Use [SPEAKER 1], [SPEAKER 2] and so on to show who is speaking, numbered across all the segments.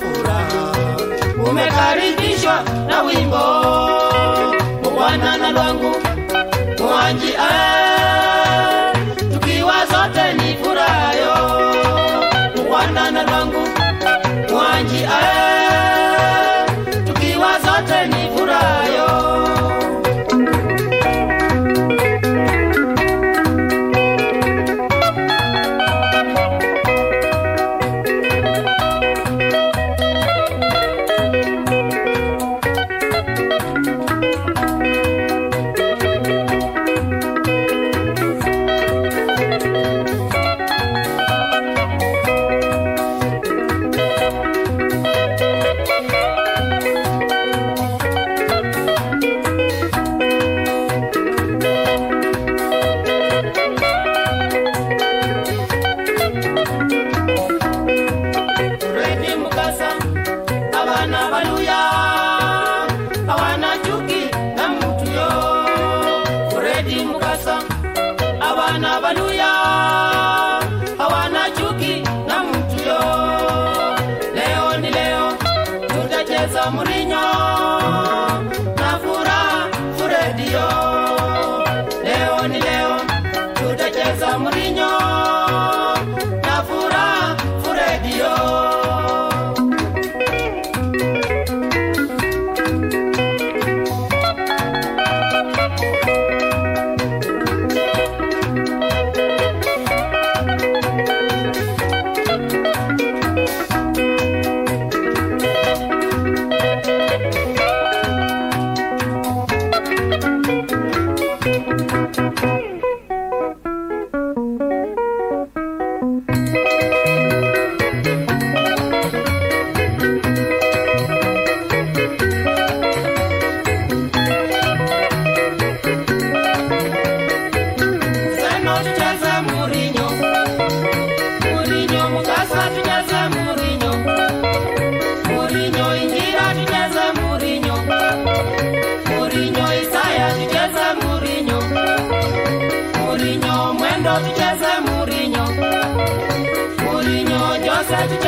[SPEAKER 1] furaha, umekaribishwa na wimbo. Muwanana lwangu mwanji Hallelujah. passagem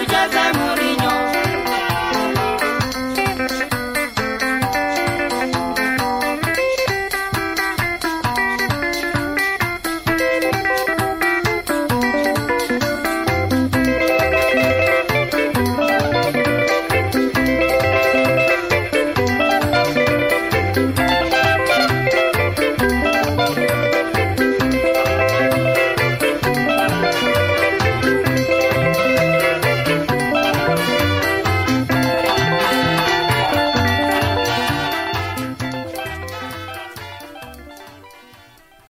[SPEAKER 1] because I'm